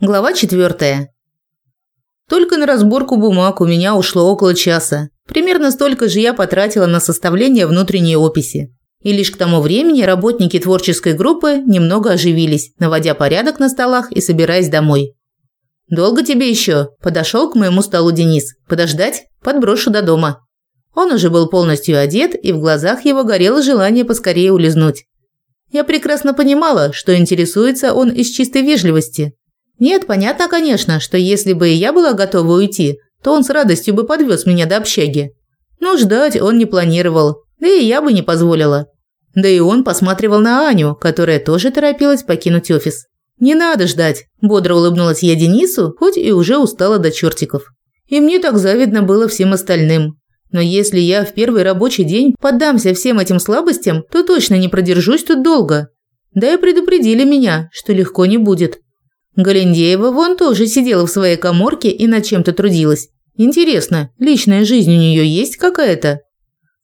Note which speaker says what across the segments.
Speaker 1: Глава четвертая. Только на разборку бумаг у меня ушло около часа. Примерно столько же я потратила на составление внутренней описи. И лишь к тому времени работники творческой группы немного оживились, наводя порядок на столах и собираясь домой. «Долго тебе еще?» – подошел к моему столу Денис. «Подождать? Подброшу до дома». Он уже был полностью одет, и в глазах его горело желание поскорее улизнуть. Я прекрасно понимала, что интересуется он из чистой вежливости, нет, понятно, конечно, что если бы я была готова уйти, то он с радостью бы подвез меня до общаги. Но ждать он не планировал, да и я бы не позволила. Да и он посматривал на Аню, которая тоже торопилась покинуть офис. «Не надо ждать», – бодро улыбнулась я Денису, хоть и уже устала до чертиков. И мне так завидно было всем остальным. Но если я в первый рабочий день поддамся всем этим слабостям, то точно не продержусь тут долго. Да и предупредили меня, что легко не будет. Галендеева вон тоже сидела в своей каморке и над чем-то трудилась. Интересно, личная жизнь у нее есть какая-то?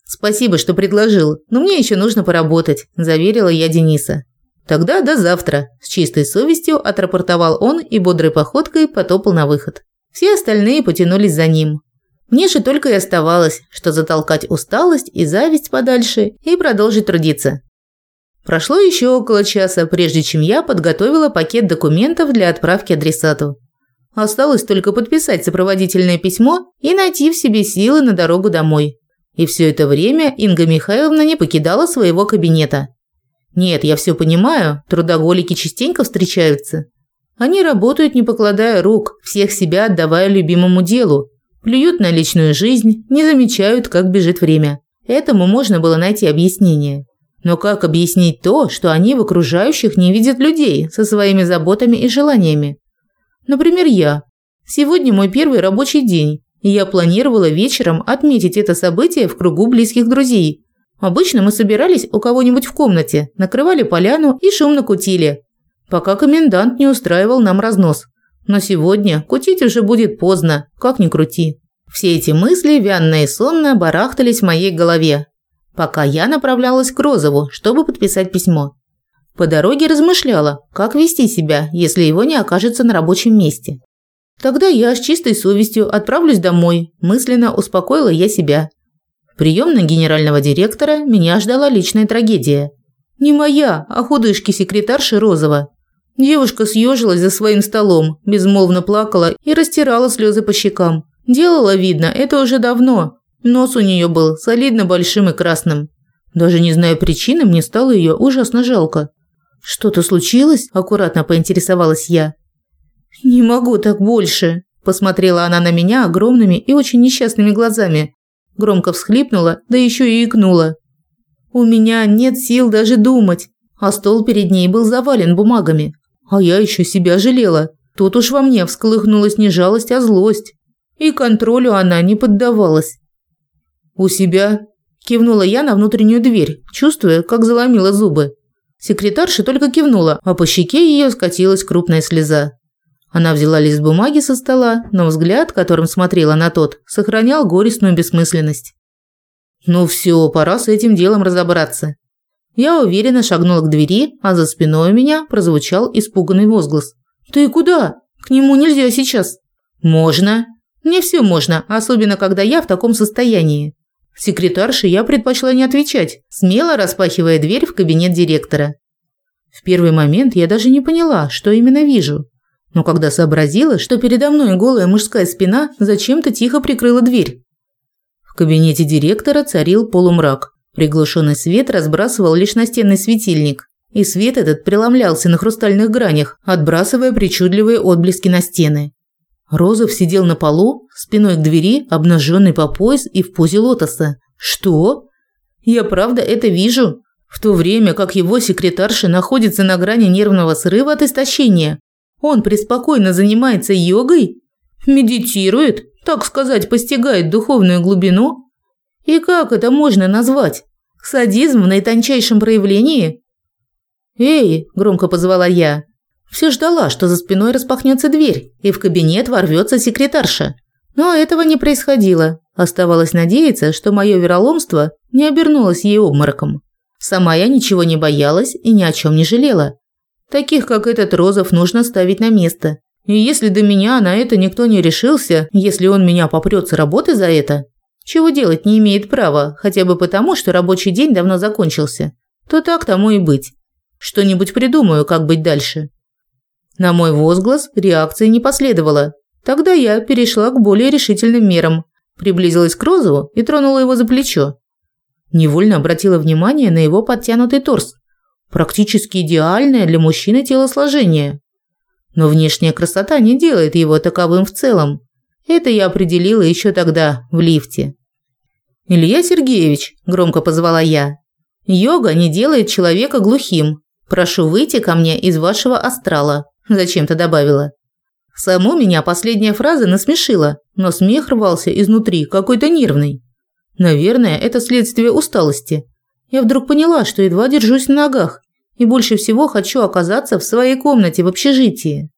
Speaker 1: Спасибо, что предложил, но мне еще нужно поработать, заверила я Дениса. Тогда до завтра, с чистой совестью отрапортовал он и бодрой походкой потопал на выход. Все остальные потянулись за ним. Мне же только и оставалось, что затолкать усталость и зависть подальше и продолжить трудиться. Прошло еще около часа, прежде чем я подготовила пакет документов для отправки адресату. Осталось только подписать сопроводительное письмо и найти в себе силы на дорогу домой. И все это время Инга Михайловна не покидала своего кабинета. Нет, я все понимаю, трудоголики частенько встречаются. Они работают, не покладая рук, всех себя отдавая любимому делу. Плюют на личную жизнь, не замечают, как бежит время. Этому можно было найти объяснение. Но как объяснить то, что они в окружающих не видят людей со своими заботами и желаниями? Например, я. Сегодня мой первый рабочий день, и я планировала вечером отметить это событие в кругу близких друзей. Обычно мы собирались у кого-нибудь в комнате, накрывали поляну и шумно кутили, пока комендант не устраивал нам разнос. Но сегодня кутить уже будет поздно, как ни крути. Все эти мысли, вянно и сонно, барахтались в моей голове, пока я направлялась к Розову, чтобы подписать письмо. По дороге размышляла, как вести себя, если его не окажется на рабочем месте. Тогда я с чистой совестью отправлюсь домой, мысленно успокоила я себя. В приемной генерального директора меня ждала личная трагедия. Не моя, а худышки секретарши Розова. Девушка съежилась за своим столом, безмолвно плакала и растирала слезы по щекам. Делала видно, это уже давно, Нос у нее был солидно большим и красным. Даже не зная причины, мне стало ее ужасно жалко. «Что-то случилось?» – аккуратно поинтересовалась я. «Не могу так больше», – посмотрела она на меня огромными и очень несчастными глазами. Громко всхлипнула, да еще и икнула. «У меня нет сил даже думать», а стол перед ней был завален бумагами. А я еще себя жалела. Тут уж во мне всколыхнулась не жалость, а злость. И контролю она не поддавалась. «У себя?» – кивнула я на внутреннюю дверь, чувствуя, как заломила зубы. Секретарша только кивнула, а по щеке ее скатилась крупная слеза. Она взяла лист бумаги со стола, но взгляд, которым смотрела на тот, сохранял горестную бессмысленность. «Ну все, пора с этим делом разобраться». Я уверенно шагнула к двери, а за спиной у меня прозвучал испуганный возглас. «Ты куда? К нему нельзя сейчас». «Можно. Мне все можно, особенно когда я в таком состоянии. Секретарше я предпочла не отвечать, смело распахивая дверь в кабинет директора. В первый момент я даже не поняла, что именно вижу. Но когда сообразила, что передо мной голая мужская спина, зачем-то тихо прикрыла дверь. В кабинете директора царил полумрак. Приглушенный свет разбрасывал лишь настенный светильник. И свет этот преломлялся на хрустальных гранях, отбрасывая причудливые отблески на стены. Розов сидел на полу, спиной к двери, обнаженный по пояс и в позе лотоса. Что? Я правда это вижу? В то время как его секретарша находится на грани нервного срыва от истощения, он преспокойно занимается йогой, медитирует, так сказать, постигает духовную глубину. И как это можно назвать? Садизм в наитончайшем проявлении? «Эй!» – громко позвала я. Все ждала, что за спиной распахнется дверь, и в кабинет ворвется секретарша. Но этого не происходило. Оставалось надеяться, что мое вероломство не обернулось ей обмороком. Сама я ничего не боялась и ни о чем не жалела. Таких, как этот Розов, нужно ставить на место. И если до меня на это никто не решился, если он меня попрёт с работы за это, чего делать не имеет права, хотя бы потому, что рабочий день давно закончился, то так тому и быть. Что-нибудь придумаю, как быть дальше. На мой возглас реакции не последовало. Тогда я перешла к более решительным мерам, приблизилась к Розову и тронула его за плечо. Невольно обратила внимание на его подтянутый торс. Практически идеальное для мужчины телосложение. Но внешняя красота не делает его таковым в целом. Это я определила еще тогда, в лифте. «Илья Сергеевич», – громко позвала я, – «йога не делает человека глухим. Прошу выйти ко мне из вашего астрала», – зачем-то добавила. Саму меня последняя фраза насмешила, но смех рвался изнутри, какой-то нервный. Наверное, это следствие усталости. Я вдруг поняла, что едва держусь на ногах и больше всего хочу оказаться в своей комнате в общежитии.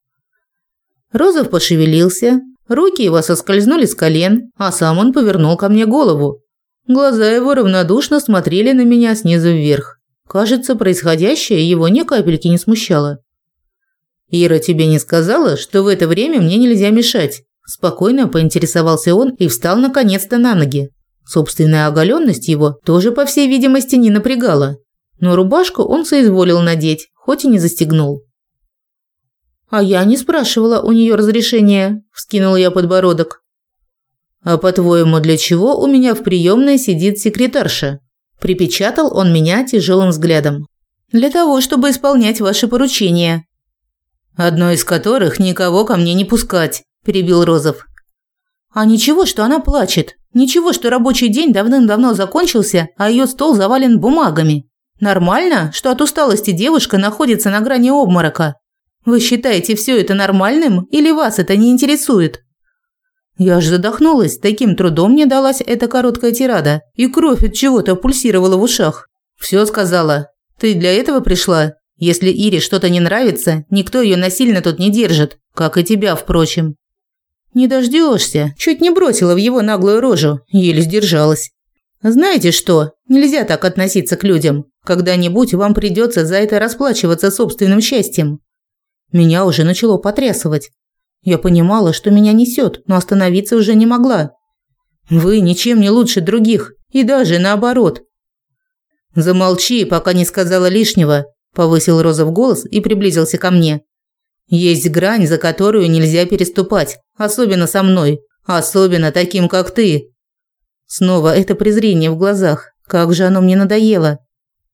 Speaker 1: Розов пошевелился, руки его соскользнули с колен, а сам он повернул ко мне голову. Глаза его равнодушно смотрели на меня снизу вверх. Кажется, происходящее его ни капельки не смущало. «Ира тебе не сказала, что в это время мне нельзя мешать?» Спокойно поинтересовался он и встал наконец-то на ноги. Собственная оголенность его тоже, по всей видимости, не напрягала. Но рубашку он соизволил надеть, хоть и не застегнул. «А я не спрашивала у нее разрешения», – вскинула я подбородок. «А по-твоему, для чего у меня в приемной сидит секретарша?» Припечатал он меня тяжелым взглядом. «Для того, чтобы исполнять ваши поручения», «Одно из которых никого ко мне не пускать», – перебил Розов. «А ничего, что она плачет. Ничего, что рабочий день давным-давно закончился, а ее стол завален бумагами. Нормально, что от усталости девушка находится на грани обморока? Вы считаете все это нормальным или вас это не интересует?» Я аж задохнулась, таким трудом мне далась эта короткая тирада, и кровь от чего-то пульсировала в ушах. Все сказала. «Ты для этого пришла?» Если Ире что-то не нравится, никто ее насильно тут не держит, как и тебя, впрочем. Не дождешься. Чуть не бросила в его наглую рожу, еле сдержалась. Знаете что? Нельзя так относиться к людям. Когда-нибудь вам придется за это расплачиваться собственным счастьем. Меня уже начало потрясывать. Я понимала, что меня несет, но остановиться уже не могла. Вы ничем не лучше других, и даже наоборот. Замолчи, пока не сказала лишнего, повысил Розов голос и приблизился ко мне. Есть грань, за которую нельзя переступать, особенно со мной, особенно таким, как ты. Снова это презрение в глазах. Как же оно мне надоело.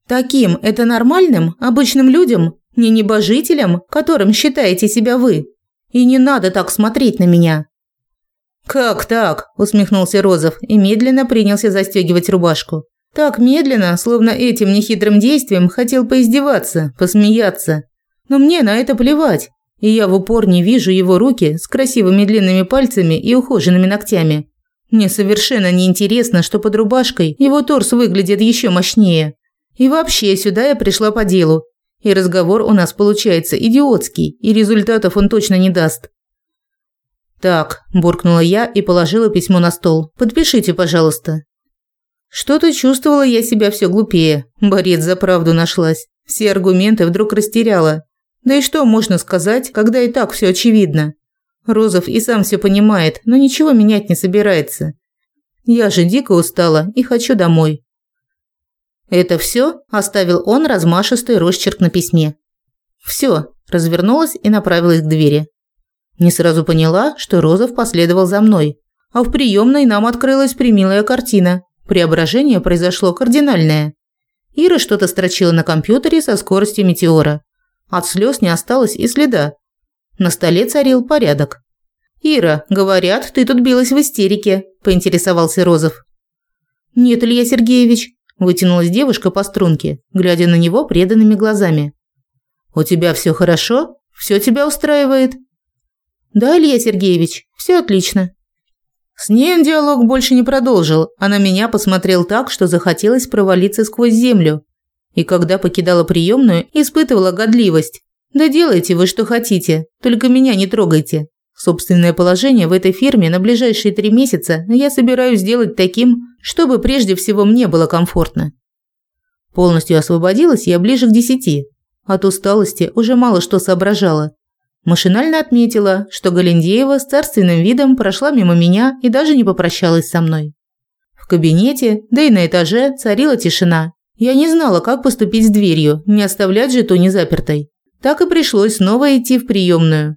Speaker 1: Таким это нормальным, обычным людям, не небожителям, которым считаете себя вы. И не надо так смотреть на меня. Как так? усмехнулся Розов и медленно принялся застегивать рубашку. Так медленно, словно этим нехитрым действием хотел поиздеваться, посмеяться. Но мне на это плевать, и я в упор не вижу его руки с красивыми длинными пальцами и ухоженными ногтями. Мне совершенно не интересно, что под рубашкой его торс выглядит еще мощнее. И вообще сюда я пришла по делу. И разговор у нас получается идиотский, и результатов он точно не даст. Так, буркнула я и положила письмо на стол. Подпишите, пожалуйста. Что-то чувствовала я себя все глупее. Борец за правду нашлась. Все аргументы вдруг растеряла. Да и что можно сказать, когда и так все очевидно? Розов и сам все понимает, но ничего менять не собирается. Я же дико устала и хочу домой. Это все? оставил он размашистый росчерк на письме. Все, развернулась и направилась к двери. Не сразу поняла, что Розов последовал за мной, а в приемной нам открылась примилая картина. Преображение произошло кардинальное. Ира что-то строчила на компьютере со скоростью метеора. От слез не осталось и следа. На столе царил порядок. «Ира, говорят, ты тут билась в истерике», – поинтересовался Розов. «Нет, Илья Сергеевич», – вытянулась девушка по струнке, глядя на него преданными глазами. «У тебя все хорошо? Все тебя устраивает?» «Да, Илья Сергеевич, все отлично», с ней диалог больше не продолжил, а на меня посмотрел так, что захотелось провалиться сквозь землю. И когда покидала приемную, испытывала годливость. «Да делайте вы, что хотите, только меня не трогайте». Собственное положение в этой фирме на ближайшие три месяца я собираюсь сделать таким, чтобы прежде всего мне было комфортно. Полностью освободилась я ближе к десяти. От усталости уже мало что соображала. Машинально отметила, что Галендеева с царственным видом прошла мимо меня и даже не попрощалась со мной. В кабинете, да и на этаже царила тишина. Я не знала, как поступить с дверью, не оставлять же ту незапертой. Так и пришлось снова идти в приемную.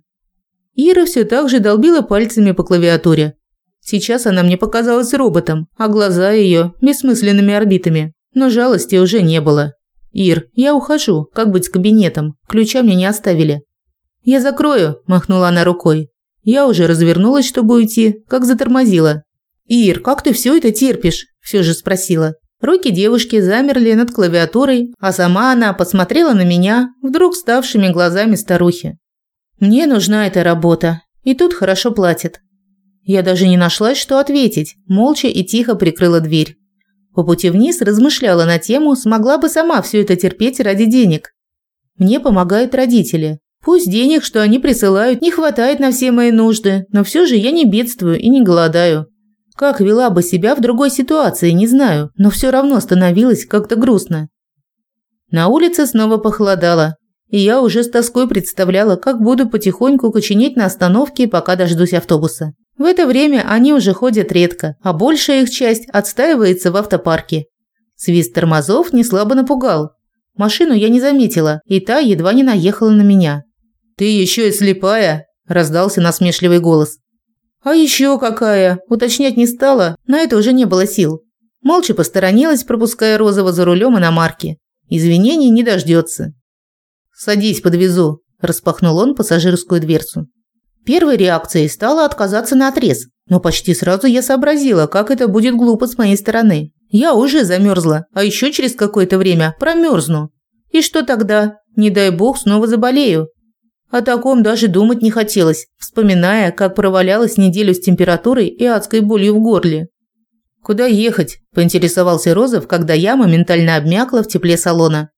Speaker 1: Ира все так же долбила пальцами по клавиатуре. Сейчас она мне показалась роботом, а глаза ее – бессмысленными орбитами. Но жалости уже не было. «Ир, я ухожу. Как быть с кабинетом? Ключа мне не оставили». «Я закрою», – махнула она рукой. Я уже развернулась, чтобы уйти, как затормозила. «Ир, как ты все это терпишь?» – все же спросила. Руки девушки замерли над клавиатурой, а сама она посмотрела на меня, вдруг ставшими глазами старухи. «Мне нужна эта работа, и тут хорошо платят». Я даже не нашлась, что ответить, молча и тихо прикрыла дверь. По пути вниз размышляла на тему, смогла бы сама все это терпеть ради денег. Мне помогают родители. Пусть денег, что они присылают, не хватает на все мои нужды, но все же я не бедствую и не голодаю. Как вела бы себя в другой ситуации, не знаю, но все равно становилось как-то грустно. На улице снова похолодало, и я уже с тоской представляла, как буду потихоньку коченеть на остановке, пока дождусь автобуса. В это время они уже ходят редко, а большая их часть отстаивается в автопарке. Свист тормозов не слабо напугал. Машину я не заметила, и та едва не наехала на меня. «Ты еще и слепая!» – раздался насмешливый голос. А еще какая? Уточнять не стала, на это уже не было сил. Молча посторонилась, пропуская Розова за рулем иномарки. Извинений не дождется. «Садись, подвезу», – распахнул он пассажирскую дверцу. Первой реакцией стала отказаться на отрез, но почти сразу я сообразила, как это будет глупо с моей стороны. Я уже замерзла, а еще через какое-то время промерзну. И что тогда? Не дай бог снова заболею. О таком даже думать не хотелось, вспоминая, как провалялась неделю с температурой и адской болью в горле. «Куда ехать?» – поинтересовался Розов, когда я моментально обмякла в тепле салона.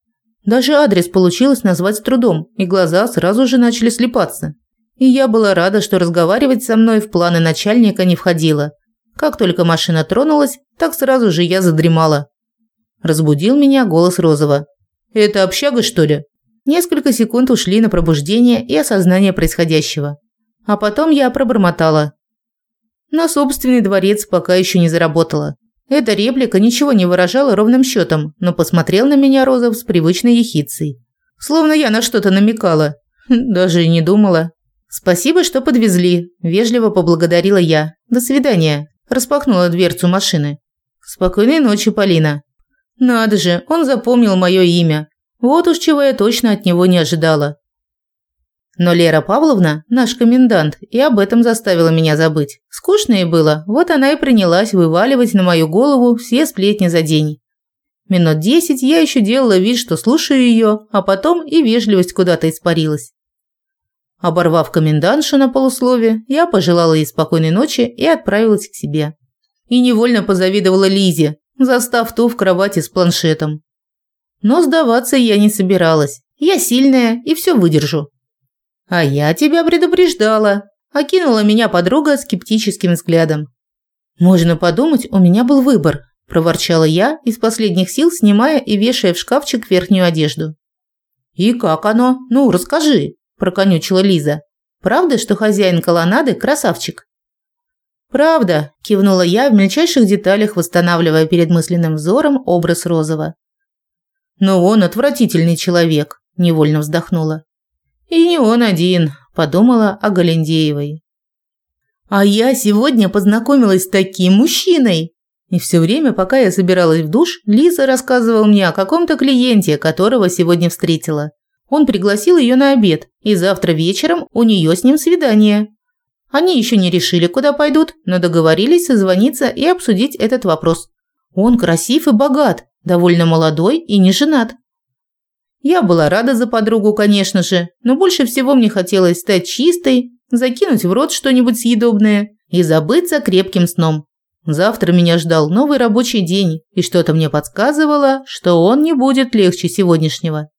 Speaker 1: Даже адрес получилось назвать с трудом, и глаза сразу же начали слепаться. И я была рада, что разговаривать со мной в планы начальника не входило. Как только машина тронулась, так сразу же я задремала. Разбудил меня голос Розова. «Это общага, что ли?» Несколько секунд ушли на пробуждение и осознание происходящего. А потом я пробормотала. На собственный дворец пока еще не заработала. Эта реплика ничего не выражала ровным счетом, но посмотрел на меня Розов с привычной ехицей. Словно я на что-то намекала. Даже и не думала. «Спасибо, что подвезли», – вежливо поблагодарила я. «До свидания», – распахнула дверцу машины. «Спокойной ночи, Полина». Надо же, он запомнил мое имя. Вот уж чего я точно от него не ожидала. Но Лера Павловна – наш комендант, и об этом заставила меня забыть. Скучно ей было, вот она и принялась вываливать на мою голову все сплетни за день. Минут десять я еще делала вид, что слушаю ее, а потом и вежливость куда-то испарилась. Оборвав комендантшу на полуслове, я пожелала ей спокойной ночи и отправилась к себе. И невольно позавидовала Лизе, застав ту в кровати с планшетом. Но сдаваться я не собиралась. Я сильная и все выдержу. А я тебя предупреждала, окинула меня подруга скептическим взглядом. Можно подумать, у меня был выбор, проворчала я, из последних сил снимая и вешая в шкафчик верхнюю одежду. И как оно? Ну, расскажи, проконючила Лиза. Правда, что хозяин колоннады красавчик? Правда, кивнула я в мельчайших деталях, восстанавливая перед мысленным взором образ Розова. Но он отвратительный человек, невольно вздохнула. И не он один, подумала о Галендеевой. А я сегодня познакомилась с таким мужчиной. И все время, пока я собиралась в душ, Лиза рассказывала мне о каком-то клиенте, которого сегодня встретила. Он пригласил ее на обед, и завтра вечером у нее с ним свидание. Они еще не решили, куда пойдут, но договорились созвониться и обсудить этот вопрос. Он красив и богат, довольно молодой и не женат. Я была рада за подругу, конечно же, но больше всего мне хотелось стать чистой, закинуть в рот что-нибудь съедобное и забыться крепким сном. Завтра меня ждал новый рабочий день, и что-то мне подсказывало, что он не будет легче сегодняшнего.